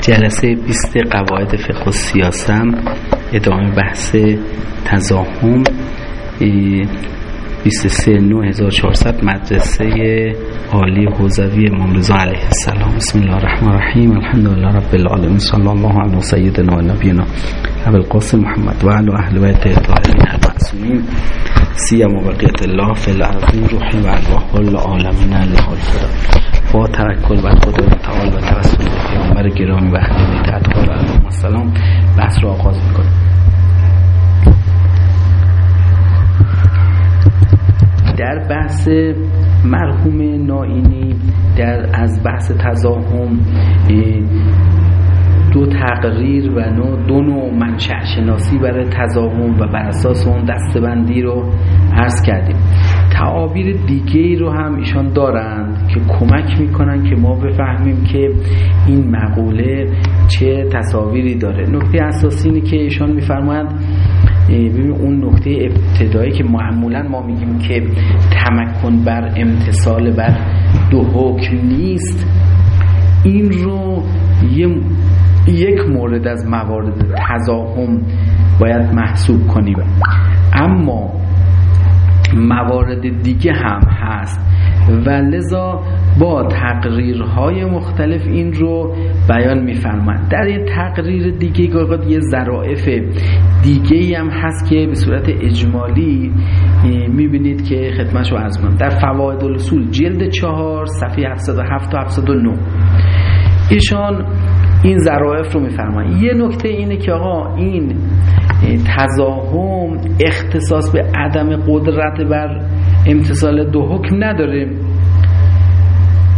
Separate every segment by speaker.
Speaker 1: جلسه 20 قواعد فقه و سیاسم ادامه بحث تزاهم 23 1400 مدرسه عالی حوزوی امام رضا علیه السلام. بسم الله الرحمن الرحیم. الحمد لله رب العالمین. صلی الله علی سیدنا و نبینا ابو القاسم محمد و علی اهل بیت الطاهرین المعصومین. سیما بقیت الله فی الارض روح و ارواح العالمین الفدا با ترکل و خدا تعالی و توسل پیامبر گرامی و اهل بیت. اطهار علیهم السلام. بحث رو آغاز می‌کنیم. در بحث مرحوم نائینی در از بحث تزاهم دو تقریر و دو نوع منشأ شناسی برای تزاهم و بر اساس اون دستبندی رو عرض کردیم. تعابیر دیگه رو هم ایشان دارند که کمک می‌کنن که ما بفهمیم که این مقوله چه تصاویری داره. نکته اساسی اینه که ایشان میفرمایند ببین اون نکته ابتدایی که معمولا ما میگیم که تمکن بر امتصال بر دو حکم نیست این رو یه یک مورد از موارد تزاهم باید محسوب کنیم. اما موارد دیگه هم هست. و لذا با تقریرهای مختلف این رو بیان میفرمند در یه تقریر دیگه یه ظرائف دیگه هم هست که به صورت اجمالی می‌بینید که خدمتشو عرض کنم. در فواید الاصول جلد چهار صفحه 707 و 709 ایشان این ظرائف رو میفرمایند یه نکته اینه که آقا این تزاهم اختصاص به عدم قدرت بر امتصال دو حکم نداره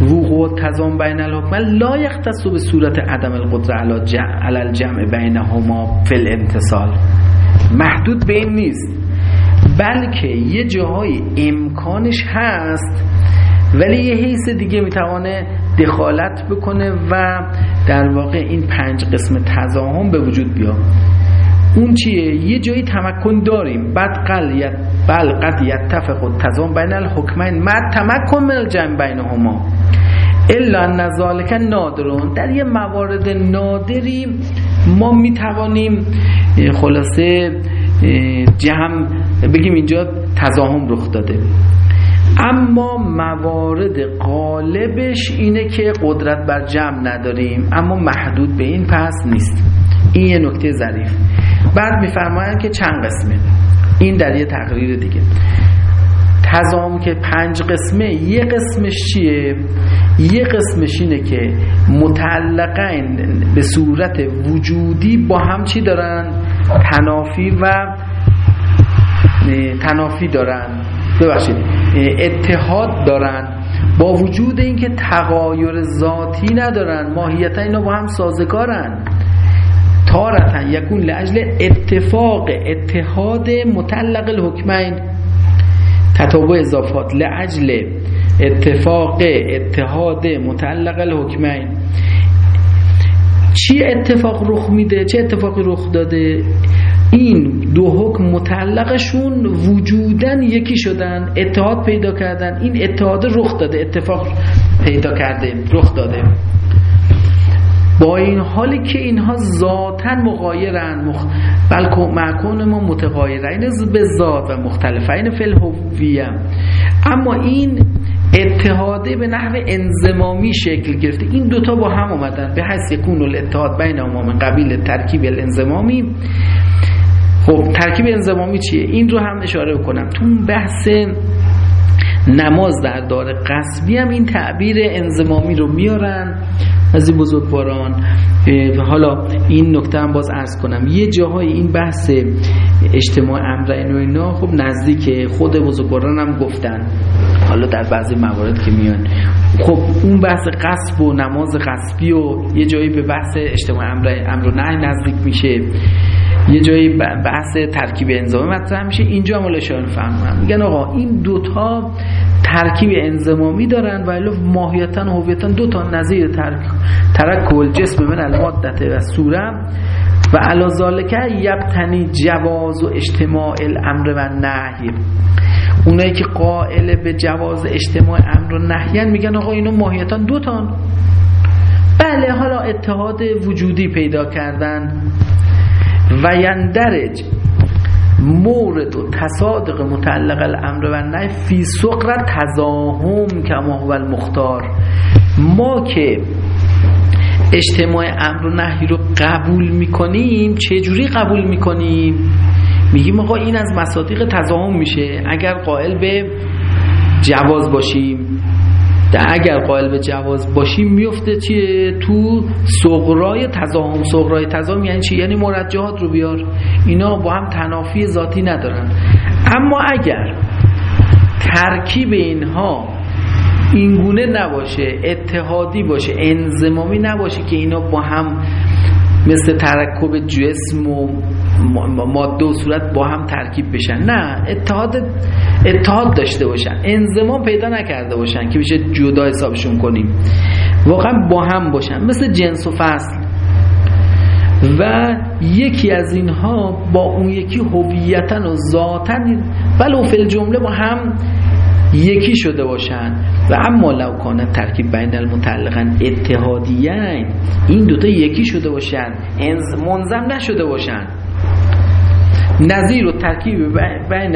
Speaker 1: وقوع تزام بین الحکم لا یختص به صورت عدم القدره علی الجمع بینهما فی الامتصال محدود به این نیست بلکه یه جاهای امکانش هست ولی یه حیث دیگه می‌توانه دخالت بکنه و در واقع این پنج قسم تزاهم به وجود بیاد. اون چیه؟ یه جایی تمکن داریم. بعد قل بل قد یتفق التزام بین الحکمین. ما تمکن من الجمع بینهما. الا ان ذالک نادرون. در یه موارد نادری ما می‌توانیم خلاصه جمع بگیم اینجا تزاهم رخ داده. اما موارد قالبش اینه که قدرت بر جمع نداریم. اما محدود به این پس نیست. این یه نکته ظریف. بعد میفرمایند که چند قسمه؟ این در یه تقریر دیگه. تزام که پنج قسمه یه قسمش چیه؟ یه قسمش اینه که متعلقین به صورت وجودی با هم چی دارن؟ تنافی و تنافی دارن. ببخشید. اتحاد دارن. با وجود اینکه تغایر ذاتی ندارن ماهیتا اینا با هم سازگارن. تارتا یکون لعجل اتفاق اتحاد متعلق الحکمین. تتابع اضافات. لعجل اتفاق اتحاد متعلق الحکمین. چی اتفاق رخ میده؟ چه اتفاقی رخ داده؟ این دو حکم متعلقشون وجودن یکی شدن اتحاد پیدا کردن. این اتحاد رخ داده اتفاق پیدا کرده رخ داده. با این حالی که اینها ذاتا مغایرن مخ... بلکه معکون ما متغایرین به ذات و مختلفین فی الهویه. اما این اتحاده به نحو انزمامی شکل گرفته. این دوتا با هم اومدن. به حس یکون الاتحاد بین من قبیل ترکیب الانزمامی. خب ترکیب انزمامی چیه؟ این رو هم اشاره بکنم تو بحث نماز در دار قصبی هم این تعبیر انزمامی رو میارن. از این بزرگواران حالا این نکته هم باز ارز کنم. یه جاهای این بحث اجتماع امرین و اینا خب نزدیک خود بزرگواران هم گفتن. حالا در بعضی موارد که میان. خب اون بحث قصب و نماز قصبی و یه جایی به بحث اجتماع امر و نه نزدیک میشه. یه جایی بحث ترکیب انزامی مطرح میشه. اینجا هم اشاره فهمم میگن آقا این دوتا ترکیب انزمامی دارن و الا ماهیتا و هویتا دو تا نظیر ترک ترکل جسم من المادت و سورم و علا ذالک یبتنی جواز و اجتماع الامر و نهی. اونایی که قائل به جواز اجتماع امر و نهی میگن آقا اینو ماهیتا دو تان بله حالا اتحاد وجودی پیدا کردن. و یندرج مورد و تصادق متعلق الامر و نه فی سقر تزاهم کما هو المختار. ما که اجتماع امر و نهی رو قبول می‌کنیم چجوری قبول می‌کنیم؟ میگیم آقا این از مصادیق تزاهم میشه. اگر قائل به جواز باشیم اگر قائل به جواز باشیم میفته چیه؟ تو صغرای تزاهم صغرای تزاهم یعنی چی؟ یعنی مرجحات رو بیار. اینا با هم تنافی ذاتی ندارن. اما اگر ترکیب اینها اینگونه نباشه اتحادی باشه انزمامی نباشه که اینا با هم مثل ترکب جسم و ماده و صورت با هم ترکیب بشن. نه اتحاد اتحاد داشته باشن. انزمام پیدا نکرده باشن که بشه جدا حسابشون کنیم. واقعا با هم باشن. مثل جنس و فصل. و یکی از اینها با اون یکی هویتا و ذاتا ولو فی الجمله با هم یکی شده باشن. و اما لو کانه ترکیب بین المتعلقن اتحادیین این دوتا یکی شده باشن. منظم نشده باشن. نظیر و ترکیب بین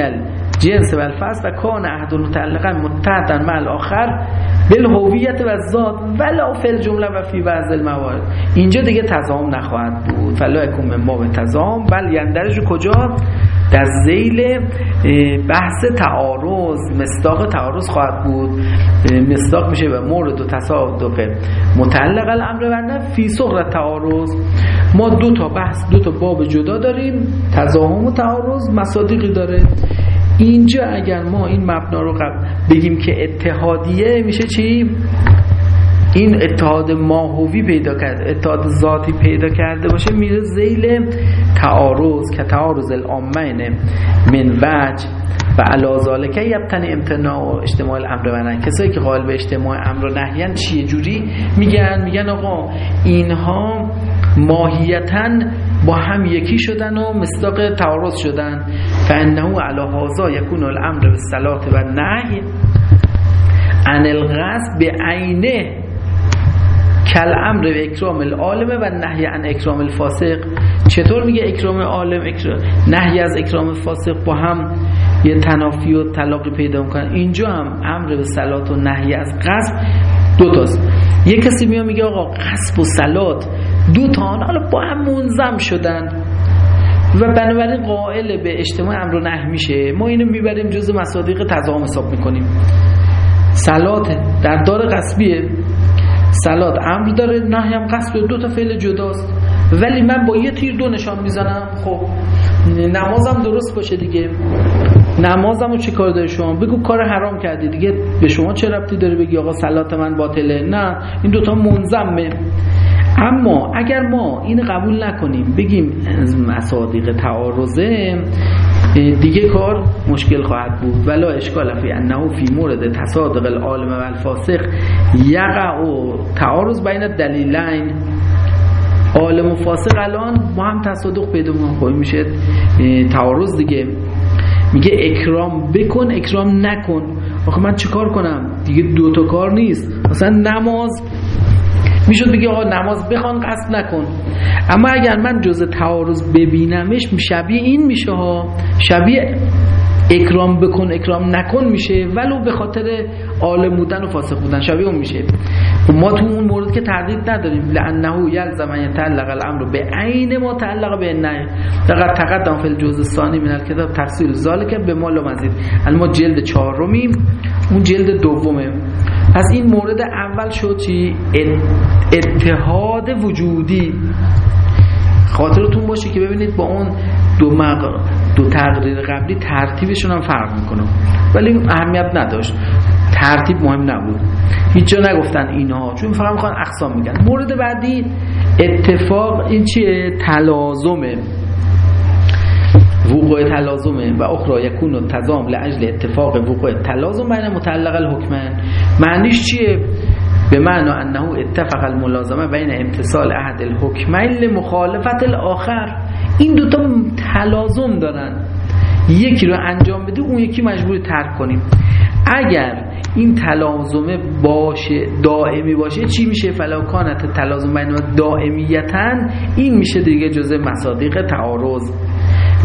Speaker 1: الجنس و الفصل و کان احد متعلقا متحدا مع الاخر بالهویت و ذات ولا فی الجمله و فی بعض الموارد. اینجا دیگه تضام نخواهد بود. فلا یکون ما به تضام. بل یندرج کجا؟ در زیل بحث تعارض مستاق تعارض خواهد بود. مستاق میشه به مورد و تصادق. متعلق الامر و نه فی صغر تعارض. ما دو تا بحث دو تا باب جدا داریم. تضاهم و تعارض مصادیقی داره. اینجا اگر ما این مبنا رو بگیم که اتحادیه میشه چی؟ این اتحاد ماهوی پیدا کرده اتحاد ذاتی پیدا کرده باشه میره زیل تعارض که تعارض الامین من وجه و علا که یبتن امتناع و اجتماع الامر و کسایی که قائل به اجتماع امر و نهیان چیه جوری میگن میگن آقا اینها ماهیتا با هم یکی شدن و مصداق تعارض شدن. فانه علی هذا یکون الامر بالصلاه و نهی عن الغصب به عینه کل امر به اکرام العالمه و نهی عن اکرام الفاسق. چطور میگه اکرام عالم؟ اکرام نهی از اکرام فاسق با هم یه تنافی و طلاقی پیدا می‌کنن. اینجا هم امر به صلات و نهی از قصب دو تاست. یه کسی میاد میگه آقا قصب و صلات دو تا حالا با هم منظم شدن. و بنابراین قائل به اجتماع امر و نهی میشه. ما اینو می‌بریم جز مصادیق تضاهم حساب می‌کنیم. صلات در دار قصبیه. سلات امر داره نهی هم قصد دو تا فعل جداست. ولی من با یه تیر دو نشان می‌زنم. خب نمازم درست باشه دیگه. نمازم رو چی کار داره شما؟ بگو کار حرام کردی دیگه. به شما چه ربطی داره بگی آقا سلات من باطله؟ نه این دوتا منظمه. اما اگر ما این قبول نکنیم بگیم مصادیق تعارضه دیگه کار مشکل خواهد بود. ولا اشکال فی انه فی مورد تصادق العالم و الفاسق یقع و تعارض بین دلیلین. عالم و فاسق الان با هم تصادق پیدا خب میشه تعارض دیگه. میگه اکرام بکن اکرام نکن. آخه من چیکار کنم؟ دیگه دو تا کار نیست. مثلا نماز می‌شد بگه آقا نماز بخوان قصد نکن. اما اگر من جز تعارض ببینمش شبیه این میشه ها. شبیه اکرام بکن اکرام نکن میشه ولو به خاطر عالم بودن و فاسق بودن. شبیه اون میشه. ما تو اون مورد که تردید نداریم. لانه یلزم ان یتعلق الامر به عین ما تعلق به نه فقط تقدم فی الجزء الثانی من الكتاب تفسیر ذالک به مال مزید. ما جلد چهارمیم اون جلد دومه. از این مورد اول شد چی؟ اتحاد وجودی. خاطرتون باشه که ببینید با اون دو مق... دو تقریر قبلی ترتیبشون هم فرق می‌کنه. ولی اهمیت نداشت. ترتیب مهم نبود. هیچ جا نگفتن اینها. چون فقط می‌خوان اقسام میگن. مورد بعدی اتفاق این چیه؟ تلازمه. وقوع تلازمه و اخرى یکون و تضام لعجل اتفاق وقوع تلازم بین متعلق الحکمن معنیش چیه؟ به معنی انه اتفق الملازمه بین امتصال احد الحکمین لمخالفت الاخر. این دوتا تلازم دارن. یکی رو انجام بده اون یکی مجبور ترک کنیم. اگر این تلازمه باشه دائمی باشه چی میشه؟ فلاکانت تلازم بین دائمیتا این میشه دیگه جزء مصادیق تعارض.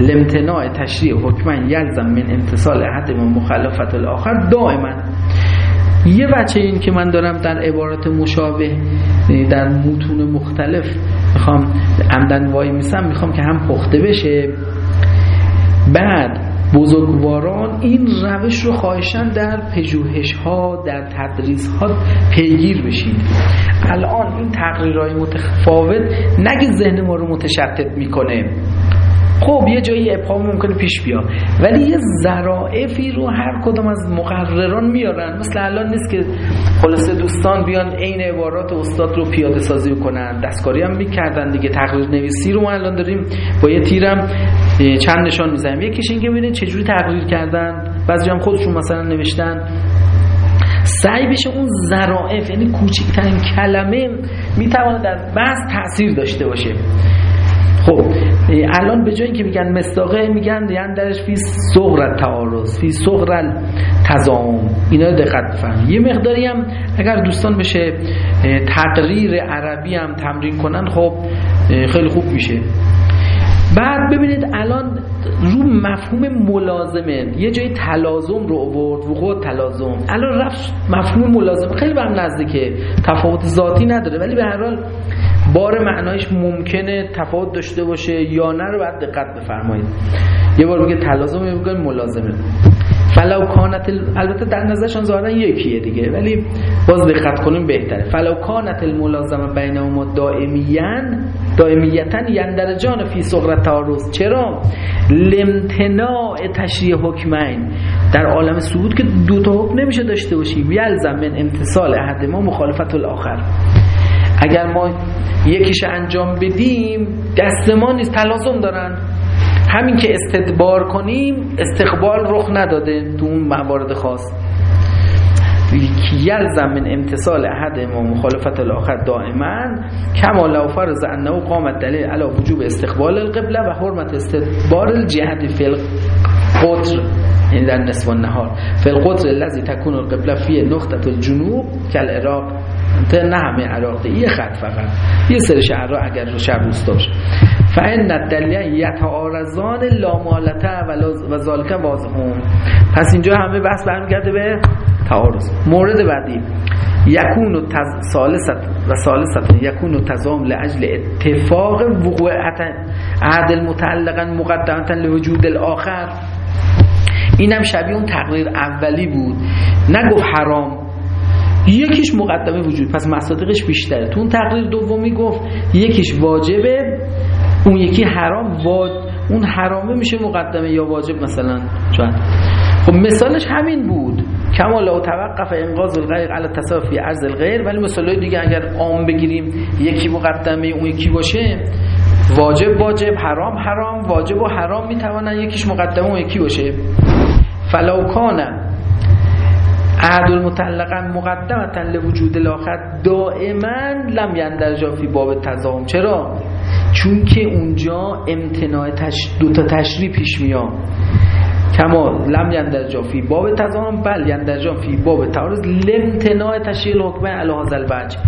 Speaker 1: لمتناع تشریع حکمن یلزم من امتصال احد و مخالفت الاخر دائما. یه بچه این که من دارم در عبارات مشابه در متون مختلف می‌خوام عمدن وای میسم می‌خوام که هم پخته بشه. بعد بزرگواران این روش رو خواهشن در پژوهش ها در تدریس ها پیگیر بشید الان این تقریرهای متفاوت نگه ذهن ما رو متشتت می‌کنه. خب یه جایی ابهام ممکنه پیش بیا ولی یه ذرائفی رو هر کدام از مقرران میارن. مثل الان نیست که خلاصه دوستان بیان عین عبارات استاد رو پیاده سازی کنن. دستکاری هم می‌کردن دیگه تقریر نویسی رو ما الان داریم با یه تیرم چند نشان می‌زنیم. یکیش این که ببینید چجوری تقریر کردن. بعضی هم خودشون مثلا نوشتن. سعی بشه اون ظرائف یعنی کوچکترین کلمه می‌تونه در بحث تاثیر داشته باشه. خب الان به جایی که میگن مستاقه میگن یعنی درش فی صغر تعارض فی صغر تضام اینا دقت بفهم یه مقداری هم اگر دوستان بشه تقریر عربی هم تمرین کنن خب خیلی خوب میشه. بعد ببینید الان رو مفهوم ملازمه. یه جای تلازم رو آورد وقوع تلازم. الان رفت مفهوم ملازمه خیلی به هم نزدیکه. تفاوت ذاتی نداره ولی به هر حال بار معنایش ممکنه تفاوت داشته باشه یا نه رو باید دقت بفرمایید. یه بار بگه تلازم یه بگه ملازمه. فلو کانت البته در نظرشان ظاهرا یکیه دیگه ولی باز دقت کنیم بهتره. فلو کانت الملازمة بینهما دائمیا دائمیة یندرجان فی صغری التعارض چرا؟ لامتناع تشریع الحکمین. در عالم سعود که دو تا حکم نمیشه داشته باشیم یلزم من امتصال احد ما مخالفت الاخر. اگر ما یکیش انجام بدیم دست ما نیست تلازم دارن. همین که استدبار کنیم استقبال رخ نداده تو اون موارد خاص. یلزم من امتصال احد ما مخالفت الاخر دائما کما لو فرض انه قامت دلیل علی وجوب استقبال القبله و حرمت استدبار الجهد فی القدر این در نصف النهار. فی القدر الذي تكون القبله فی نقطه الجنوب کالعراق. نه همه عراق یه خط فقط. یه سری شهرها اگر رو شب داشت. فان الدلیل یتعارضان لامالته و ذالک واضحون پس اینجا همه بحث برمیگرده به تعارض. مورد بعدی. یکون و تز... و ثالثت یکون و تزام لاجل اتفاق وقوع عدل متعلقا مقدمتا لوجود الاخر اینم شبیه اون تقریر اولی بود. نگفت حرام. یکیش مقدمه وجود. پس مصادقش بیشتره. تو اون تقریر دومی گفت یکیش واجبه اون یکی حرام. واج... اون حرامه میشه مقدمه یا واجب مثلا؟ شاید خب مثالش همین بود. کما لو توقف انقاذ الغیر علی تصافی عرض الغیر. ولی مثال دیگه اگر عام بگیریم یکی مقدمه اون یکی باشه. واجب واجب حرام حرام. واجب و حرام می‌توانن یکیش مقدمه اون یکی باشه. فلو عهد المتعلقا مقدمتا لوجود الاخر دائما لم یندرجا فی باب تضام. چرا؟ چون که اونجا امتناع تش... دوتا تشریح پیش میاد. کما لم یندرجا فی باب تضام بل یندرجا فی باب تعارض. لامتناع تشریع الحکمین علی هذا الوجه.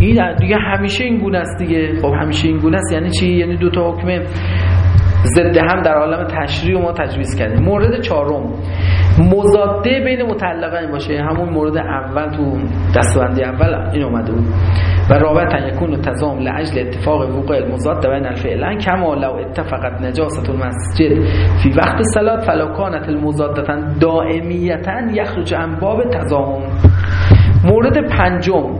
Speaker 1: این دیگه همیشه این گونه است دیگه. خب همیشه این گونه است. یعنی چی؟ یعنی دو تا حکم ضد هم در عالم تشریع ما تجویز کردیم. مورد چهارم مضاده بین متعلقین باشه. همون مورد اول تو دسته‌بندی اول این اومده بود. و رابعة یکون التزاحم لأجل اتفاق وقوع المضادة بین الفعلین کما لو اتفقت نجاسة المسجد فی وقت الصلاة فلو کانت المضادة دائمیة یخرج عن باب مورد پنجم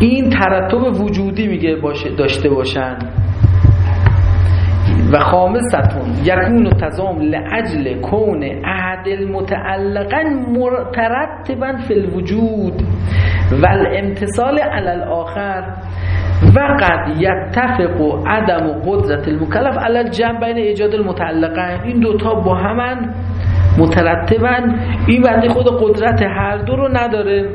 Speaker 1: این ترتب وجودی میگه باشه داشته باشن. و خامستون یکون تزام لعجل کون عهد المتعلقا مرترتبا فی الوجود و الامتصال علی الاخر. و قد یتفق عدم قدرت المکلف علی الجمع بین ایجاد المتعلقه این دوتا با همن مترتبن این بنده خود قدرت هر دو رو نداره.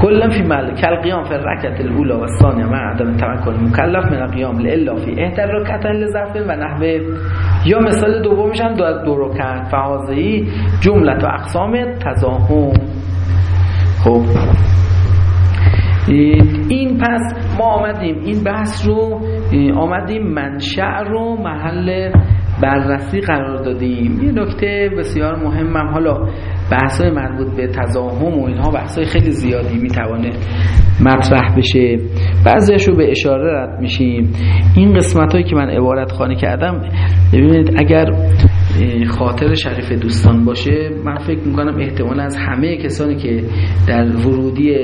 Speaker 1: کلا فی مل کل قیام فی رکعت الاولا و ثانیه مع عدم تمکن مکلف من القیام لالا فی احد الرکعتین لضعف و نحوه. یا مثال دومش هم دو دو رکعت فهازهی جمله و اقسام تزاهم خب. این پس ما آمدیم این بحث رو آمدیم منشأ رو محل بررسی قرار دادیم. یه نکته بسیار مهمم حالا بحثای مربوط به تزاهم و اینها بحثای خیلی زیادی می‌توانه مطرح بشه. بعضیش رو به اشاره رد میشیم. این قسمت هایی که من عبارت خانه کردم ببینید اگر خاطر شریف دوستان باشه من فکر می‌کنم احتمال از همه کسانی که در ورودی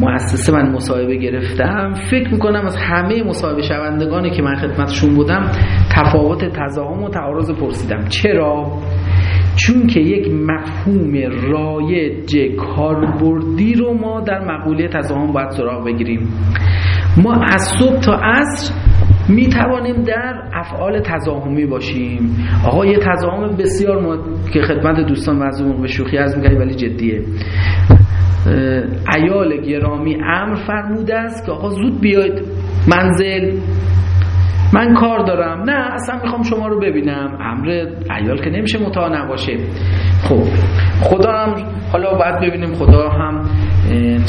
Speaker 1: مؤسسه من مصاحبه گرفتم. فکر می‌کنم از همه مصاحبه شوندگانی که من خدمتشون بودم تفاوت تضاهم و تعارض پرسیدم. چرا؟ چون که یک مفهوم رایج کاربردی رو ما در مقوله تضاهم باید سراغ بگیریم. ما از صبح تا عصر می توانیم در افعال تضاهمی باشیم. آقا یه تضاهم بسیار ما که خدمت دوستان و به شوخی از می‌کنیم ولی جدیه. ایال گرامی امر فرموده است که آقا زود بیاید. منزل. من کار دارم. نه اصلا می‌خوام شما رو ببینم. امر ایال که نمیشه متعا نباشه. خب خدا هم حالا باید ببینیم خدا هم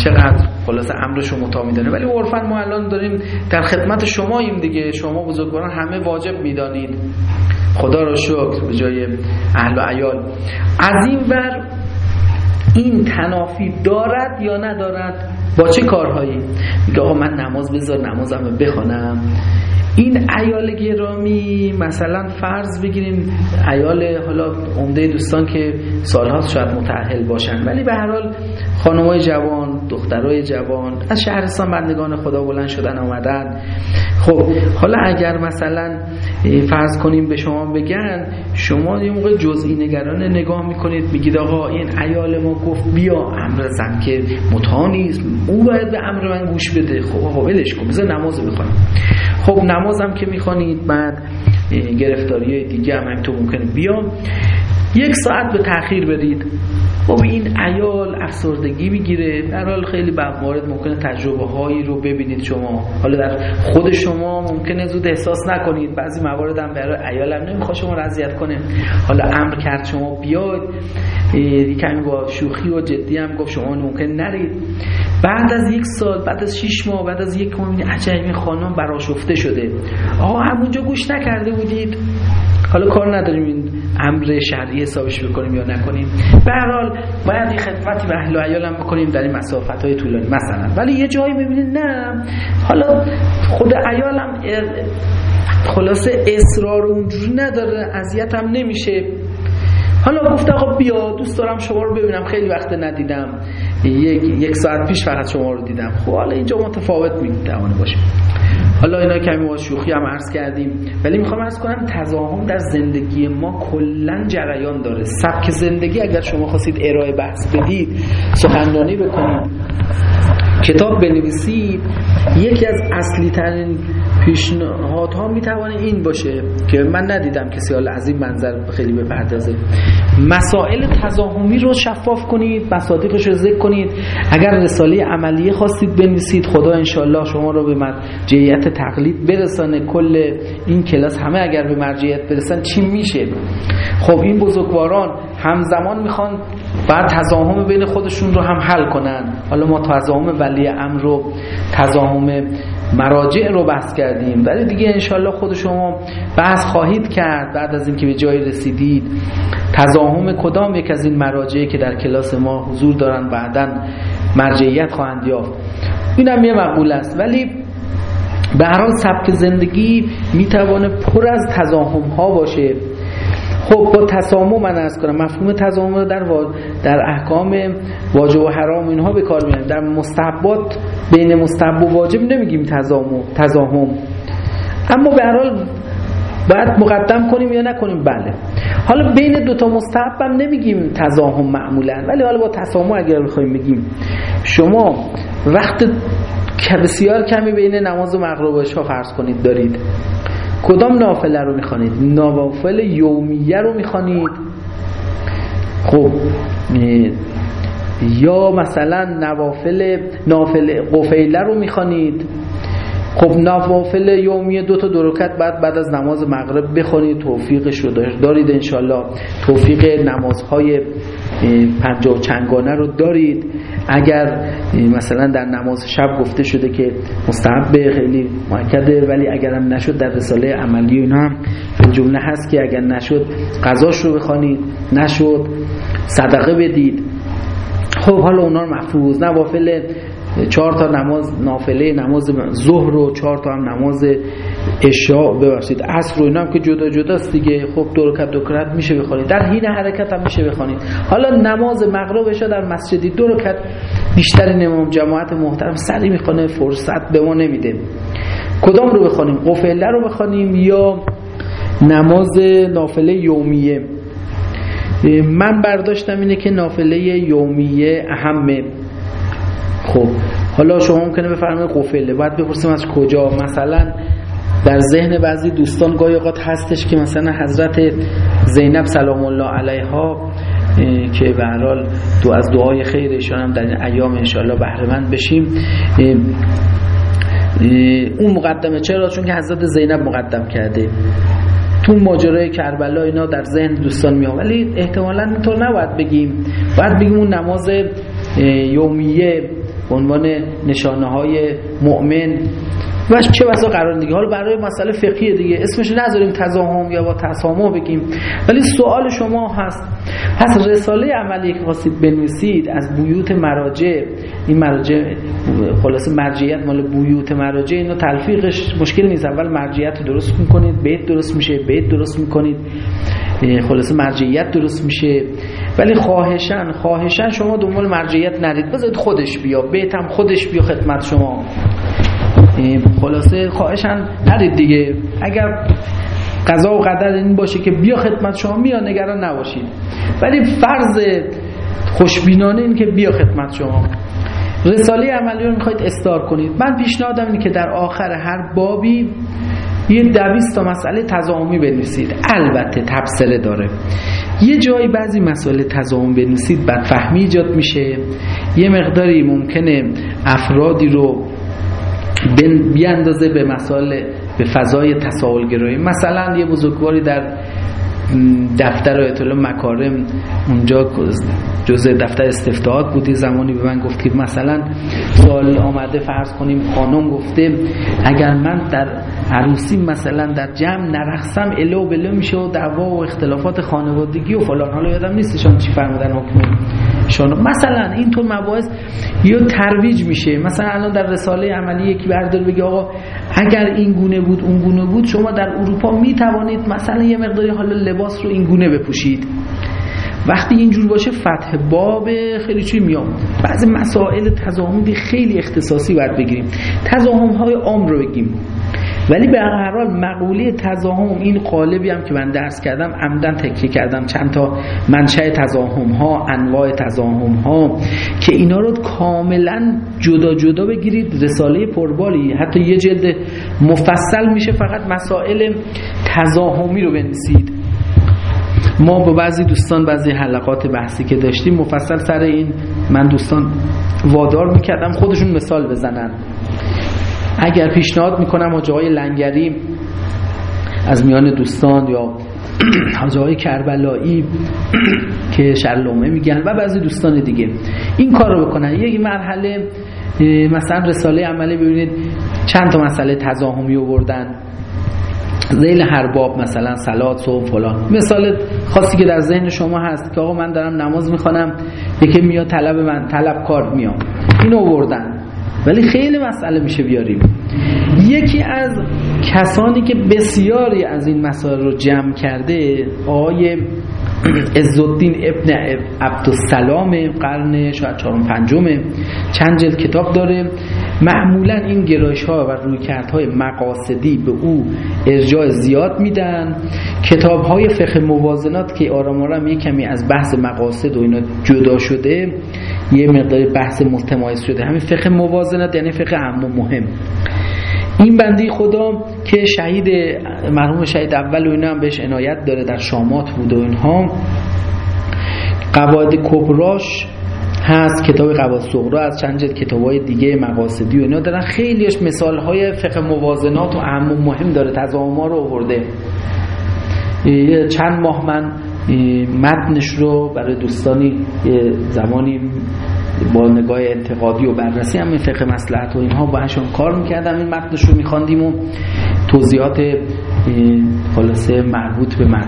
Speaker 1: چقدر خلاص امرش رو متا میدانه. ولی عرفا ما الان داریم در خدمت شماییم دیگه. شما بزرگواران همه واجب می‌دانید. خدا را شکر به جای اهل و عیال. از این ور این تنافی دارد یا ندارد؟ با چه کارهایی؟ میگه آقا من نماز بذار نمازم بخوانم. این ایال گرامی مثلا فرض بگیریم ایال حالا عمده دوستان که سالهاست شاید متعهل باشن. ولی به هر حال خانمای جوان دخترای جوان از شهرستان بندگان خدا بلند شدن آمدن خب حالا اگر مثلا فرض کنیم به شما بگن شما یه موقع جزئی نگران نگاه می‌کنید میگید آقا این ایال ما گفت بیا امر زن که متا نیست او باید به امر من گوش بده. خب آقا ولش کن بذار نماز بخونم خب نمازم که می‌خوانید بعد گرفتاری دیگه هم همینطور ممکنه. بیام یک ساعت به تاخیر بدید. خب این ایال افسردگی می‌گیره. در حال خیلی مورد ممکنه تجربه هایی رو ببینید شما. حالا در خود شما ممکنه زود احساس نکنید. بعضی موارد هم برای ایال هم نمی‌خواد شما رضایت کنه. حالا امر کرد شما بیاید. کمی با شوخی و جدی هم گفت شما ممکن نرید. بعد از یک سال بعد از شش ماه بعد از یک ماه عجیب خانم براشفته شده. آقا همونجا گوش نکرده بودید. حالا کار نداریم این امر شرعی حسابش بکنیم یا نکنیم. به هر حال باید این خدمتی به اهل و عیالم بکنیم در این مسافت های طولانی. مثلا. ولی یه جایی می‌بینید نه. حالا خود عیالم خلاصه اصرار اونجوری نداره. اذیتم نمیشه. حالا گفته آقا بیا دوست دارم شما رو ببینم. خیلی وقت ندیدم. یک, یک ساعت پیش فقط شما رو دیدم. خب حالا اینجا متفاوت می‌توانه باشه. حالا اینا کمی با شوخی هم عرض کردیم ولی می‌خوام عرض کنم تضاهم در زندگی ما کلا جریان داره. سبک زندگی اگر شما خواستید ارائه بحث بدید سخنرانی بکنید. کتاب بنویسید. یکی از اصلی ترین پیشنهاد ها می‌توانه این باشه که من ندیدم کسی حالا از این منظر خیلی بپردازه مسائل تضاهمی رو شفاف کنید مصادیقش رو ذکر کنید. اگر رساله عملیه خواستید بنویسید خدا انشالله شما رو به مرجعیت تقلید برسانه. کل این کلاس همه اگر به مرجعیت برسن چی میشه؟ خب این بزرگواران همزمان می‌خوان بعد تضاهم بین خودشون رو هم حل کنن. حالا ما تضاهم ولی امر رو تضاهم مراجع رو بحث کردیم. ولی دیگه انشالله خود شما بحث خواهید کرد بعد از اینکه به جای رسیدید. تضاهم کدام یک از این مراجعه که در کلاس ما حضور دارن بعدا مرجعیت خواهند یافت؟ این هم یه مقبول است. ولی به هر حال سبک زندگی می‌توانه پر از تضاهم ها باشه. خب با تسامو من از کنم مفهوم تضامن رو در, در احکام واجب و حرام اینها به کار میاریم در مستحبات بین مستحب و واجب نمیگیم تضاهم اما به هر حال باید مقدم کنیم یا نکنیم؟ بله. حالا بین دوتا مستحب هم نمیگیم تضاهم معمولا ولی حالا با تسامو اگر بخوایم بگیم شما وقت بسیار کمی بین نماز و مغرب و فرض کنید دارید. کدام نافله رو می‌خوانید؟ نوافل یومیه رو می‌خوانید؟ خب یا مثلا نوافل نافل قفیله رو می‌خوانید؟ خب نوافل یومی دو تا درکت بعد بعد از نماز مغرب بخونید توفیقش رو دارید انشالله توفیق نمازهای پنجاه و چنگانه رو دارید. اگر مثلا در نماز شب گفته شده که مستحب خیلی معکده ولی اگر هم نشد در رساله عملی اینا هم جمله هست که اگر نشد قضاش رو بخوانید نشد صدقه بدید. خب حالا اونا رو محفوظ. نوافل چهار تا نماز نافله نماز ظهر و چهار تا هم نماز اشاء ببخشید. عصر و اینا هم که جدا جداست دیگه. خب دو رکعت دو رکعت میشه بخونید. در حین حرکت هم میشه بخونید. حالا نماز مغرب اشاء در مسجدی دو رکعت بیشتر امام جماعت محترم سری می‌خونه فرصت به ما نمیده. کدام رو بخونیم؟ قفله رو بخونیم یا نماز نافله یومیه؟ من برداشتم اینه که نافله یومیه اهمه. خب حالا شما ممکنه بفرمایید قفله. باید بپرسیم از کجا؟ مثلا در ذهن بعضی دوستان گاهی اوقات هستش که مثلا حضرت زینب سلام الله علیها که به هر دو از دعای خیر هم در این ایام انشالله بهره مند بشیم اون مقدمه. چرا؟ چون که حضرت زینب مقدم کرده. تو ماجرای کربلا اینا در ذهن دوستان میاد. ولی احتمالا اینطور نباید بگیم. باید بگیم اون نماز یومیه به عنوان نشانه های مؤمن. و چه بسا قرار دیگه حالا برای مسئله فقهی دیگه. اسمش نذاریم تزاهم یا با تسامح بگیم. ولی سوال شما هست. پس رساله عملی که خواستید بنویسید از بیوت مراجع این مراجع خلاص مرجعیت مال بیوت مراجع اینو تلفیقش مشکل نیست. اول مرجعیت درست می‌کنید بیت درست میشه بیت درست می‌کنید. خلاص مرجعیت درست میشه. ولی خواهشن خواهشن شما دنبال مرجعیت نرید بذارید خودش بیا. بیتم خودش بیا خدمت شما. خلاصه خواهشن نرید دیگه. اگر قضا و قدر این باشه که بیا خدمت شما بیا نگران نباشید. ولی فرض خوشبینانه این که بیا خدمت شما. رساله عملی رو می‌خواید استار کنید. من پیشنهادم اینه که در آخر هر بابی یه دویست تا مسئله تضاهمی بنویسید. البته تبصره داره. یه جایی بعضی مسئله تضاهم بنویسید بدفهمی ایجاد میشه. یه مقداری ممکنه افرادی رو بیاندازه به مسائل به فضای تساهلگرایی. مثلا یه بزرگواری در دفتر آیت مکارم اونجا جزء دفتر استفتاحات بودی زمانی به من گفت که مثلا سوال آمده فرض کنیم خانم گفته اگر من در عروسی مثلا در جمع نرخصم الو بلو میشه و دعوا و اختلافات خانوادگی و فلان. حالا یادم نیستشان چی فرمودن حکم شانو مثلا اینطور مباحث یا ترویج میشه. مثلا الان در رساله عملی یکی بردار بگه آقا اگر این گونه بود اون گونه بود شما در اروپا می‌توانید مثلا یه مقداری حالا لباس رو این گونه بپوشید. وقتی اینجور باشه فتح باب خیلی چی میام بعضی مسائل تضاهمی خیلی اختصاصی باید بگیریم. تضاهم های عام رو بگیم. ولی به هر حال مقوله تضاهم این قالبی هم که من درس کردم عمدن تکیه کردم. چند تا منشأ تضاهم ها انواع تضاهم ها که اینا رو کاملا جدا جدا بگیرید. رساله پربالی. حتی یه جلد مفصل میشه فقط مسائل تضاهمی رو بنویسید. ما با بعضی دوستان بعضی حلقات بحثی که داشتیم مفصل سر این من دوستان وادار می‌کردم خودشون مثال بزنن. اگر پیشنهاد می‌کنم حاجه های لنگری از میان دوستان یا حاجه های کربلایی که شرلومه میگن و بعضی دوستان دیگه این کار رو بکنن. یک مرحله مثلا رساله عملی ببینید چند تا مسئله تضاهمی آوردن. زیل هر باب مثلا سلات و فلان. مثال خاصی که در ذهن شما هست که آقا من دارم نماز می‌خوانم یکی میاد طلب من طلب کار میام این آوردن. ولی خیلی مسئله میشه بیاریم. یکی از کسانی که بسیاری از این مسائل رو جمع کرده آقای عزالدین ابن عبدالسلام قرن شاید چهارم پنجمه چند جلد کتاب داره. معمولا این گرایش ها و رویکردهای مقاصدی به او ارجاع زیاد میدن. کتاب های فقه موازنات که آرام آرام یه کمی از بحث مقاصد و اینا جدا شده یه مقدار بحث متمایز شده. همین فقه موازنات یعنی فقه اهم و مهم. این بندی خدا که شهید مرحوم شهید اول و اینا هم بهش عنایت داره در شامات بود و اینها. قواعد کبراش هست کتاب قواعد صغرا از چند جلد کتابای دیگه مقاصدی و اینا دارن. خیلیش مثال های فقه موازنات و و مهم داره تضاهم رو آورده. چند ماه من متنش رو برای دوستانی زمانی با نگاه انتقادی و بررسی هم فقه مسلحت و اینها باهاشون کار می‌کردم. این متنش رو میخواندیم و توضیحات خلاصه مربوط به من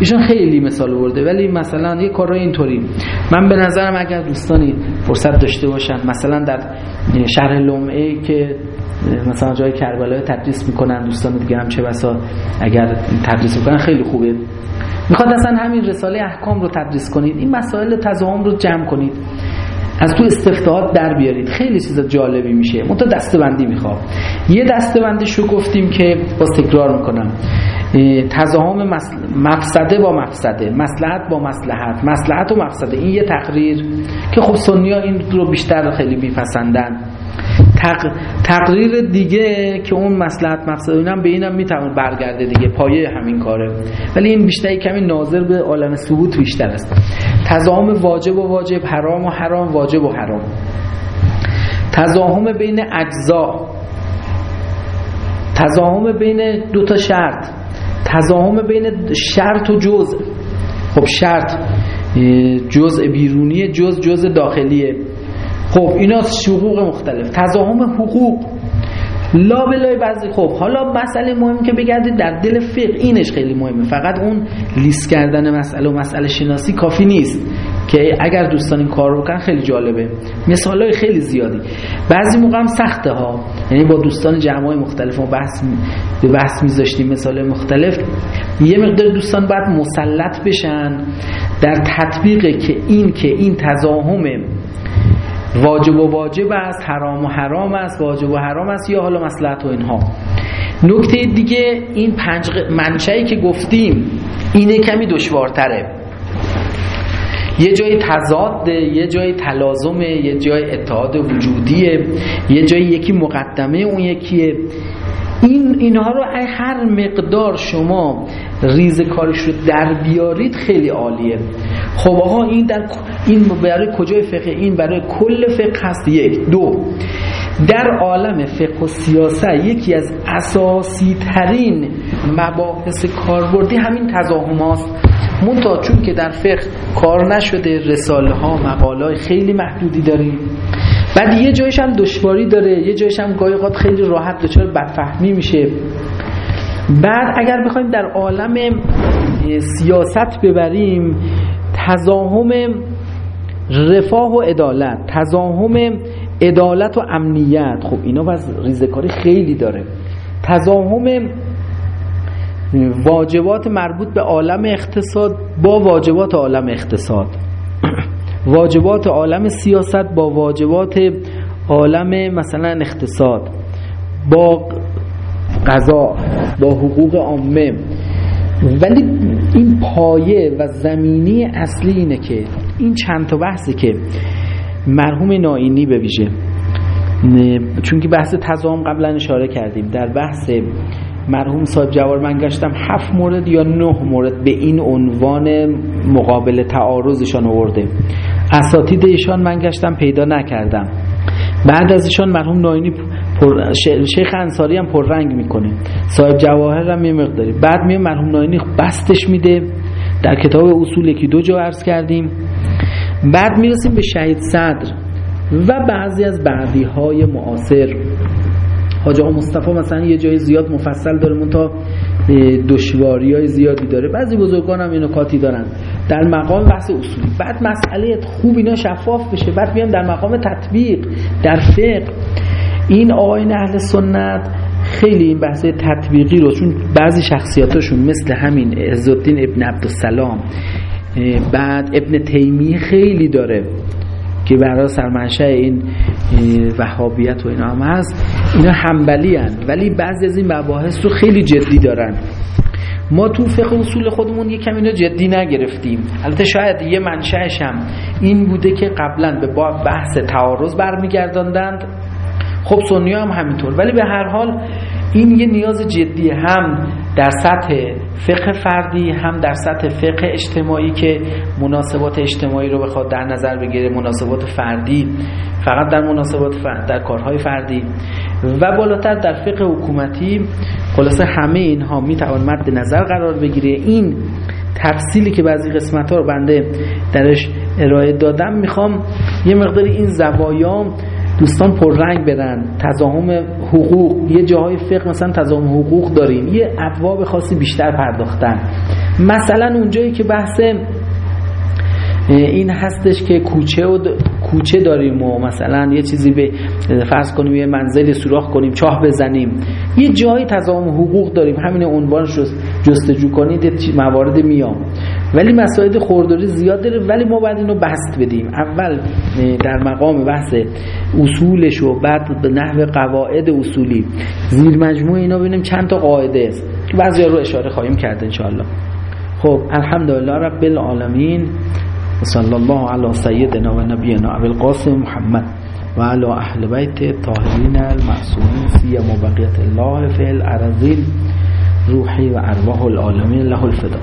Speaker 1: ایشون خیلی مثال برده ولی مثلا یه کارای اینطوری. من به نظرم اگر دوستانی فرصت داشته باشن مثلا در شهر لومعه که مثلا جای کربلای تدریس می‌کنن دوستان دیگه هم چه بسا اگر تدریس می‌کنن خیلی خوبه. می‌خواد اصلا همین رساله احکام رو تدریس کنید. این مسائل تضاهم رو جمع کنید. از تو استفتاحات در بیارید. خیلی چیز جالبی میشه. منتها دستبندی می‌خواد یه دستبندیش رو گفتیم که باز تکرار می‌کنم. تضاهم مفسده با مفسده. مسلحت با مسلحت مسلحت و مفسده. این یه تقریر که خب سنی ها این رو بیشتر خیلی میپسندن. تق... تقریر دیگه که اون مسلحت مقصد اینم به اینم می‌تونه برگرده دیگه پایه همین کاره. ولی این بیشتر کمی ناظر به عالم ثبوت بیشتر است. تضاهم واجب و واجب حرام و حرام واجب و حرام. تضاهم بین اجزا. تضاهم بین دو تا شرط. تضاهم بین شرط و جزء. خب شرط جزء بیرونی جز جزء داخلیه. خب اینا حقوق مختلف. تضاهم حقوق. لا بلای بعضی. خب حالا مسئله مهم که بگردید در دل فقه اینش خیلی مهمه. فقط اون لیست کردن مسئله و مسئله شناسی کافی نیست. که اگر دوستان این کار رو بکنن خیلی جالبه. مثال های خیلی زیادی. بعضی موقع هم سخته ها یعنی با دوستان جمعای مختلف و بحث به بحث میذاشتیم مثال مختلف. یه مقدار دوستان باید مسلط بشن در تطبیق که این که این تضاهم واجب و واجب است حرام و حرام است واجب و حرام است یا حالا مسلحت و اینها. نکته دیگه این پنج منشأی که گفتیم اینه کمی دشوارتره. یه جای تضاد یه جای تلازمه یه جای اتحاد وجودیه یه جای یکی مقدمه اون یکیه. این اینها رو هر مقدار شما ریز کارش رو در بیارید خیلی عالیه. خب آقا این در این برای کجای فقه؟ این برای کل فقه هست. یک. دو. در عالم فقه و سیاست یکی از اساسی ترین مباحث کاربردی همین تضاهم هاست. منتها چون که در فقه کار نشده رساله ها مقاله خیلی محدودی داریم. بعد یه جایش هم دشواری داره. یه جایش هم گاهی خیلی راحت دچار بدفهمی میشه. بعد اگر بخوایم در عالم سیاست ببریم تزاهم رفاه و عدالت تزاهم عدالت و امنیت. خب اینا باز ریزکاری خیلی داره. تزاهم واجبات مربوط به عالم اقتصاد با واجبات عالم اقتصاد. واجبات عالم سیاست با واجبات عالم مثلا اقتصاد با قضا با حقوق عامه. ولی این پایه و زمینی اصلی اینه که این چند تا بحثی که مرحوم ناینی به ویژه. چون که بحث تضام قبلا اشاره کردیم. در بحث مرحوم صاحب جوار من گشتم هفت مورد یا نه مورد به این عنوان مقابل تعارضشان آورده. اساتید ایشان من گشتم پیدا نکردم. بعد از ایشان مرحوم ناینی پر... شیخ انصاری هم پررنگ می‌کنه. صاحب جواهر هم یه مقداری. بعد میه مرحوم ناینی بستش میده. در کتاب اصول یکی دو جا عرض کردیم. بعد می‌رسیم به شهید صدر و بعضی از بعدی های معاصر. حاج آقا مصطفی مثلا یه جای زیاد مفصل داره مون تا دشواری های زیادی داره. بعضی بزرگان هم اینو کاتی دارن. در مقام بحث اصولی. بعد مسئله خوب اینا شفاف بشه. بعد بیان در مقام تطبیق در فقه. این آقاین اهل سنت خیلی این بحث تطبیقی رو چون بعضی شخصیاتشون مثل همین عزالدین ابن عبدالسلام بعد ابن تیمی خیلی داره که برای سرمنشه این وهابیت و اینا هم هست اینا همبلی هن. ولی بعضی از این مباحث رو خیلی جدی دارن. ما تو فقه اصول خودمون یکم اینا جدی نگرفتیم. البته شاید یه منشأش هم این بوده که قبلا به بحث تعارض برمیگرداندند. خب سنی هم همینطور. ولی به هر حال این یه نیاز جدی هم در سطح فقه فردی هم در سطح فقه اجتماعی که مناسبات اجتماعی رو بخواد در نظر بگیره مناسبات فردی فقط در مناسبات فرد در کارهای فردی. و بالاتر در فقه حکومتی خلاصه همه اینها می‌توان مد نظر قرار بگیره. این تفصیلی که بعضی قسمت ها رو بنده درش ارائه دادم می‌خوام یه مقداری این زوایا دوستان پررنگ برن تضاهم حقوق. یه جاهای فقه مثلا تضاهم حقوق داریم. یه ابواب خاصی بیشتر پرداختن. مثلا اونجایی که بحث این هستش که کوچه و کوچه داریم و مثلا یه چیزی به فرض کنیم یه منزل سوراخ کنیم چاه بزنیم. یه جایی تضاهم حقوق داریم. همین عنوانش رو جستجو کنید موارد میام. ولی مسائل خورداری زیاد داره ولی ما باید اینو بست بدیم. اول در مقام بحث اصولش و بعد به نحو قواعد اصولی. زیر مجموعه اینا ببینیم چند تا قاعده است. که بعضی رو اشاره خواهیم کرد انشاءالله. خب الحمدلله رب العالمین صلی الله علی سیدنا و نبینا ابو القاسم محمد و علی اهل بیت طاهرین المعصومین سیما بقیت الله فی الارضین روحی و ارواح العالمین له الفدا.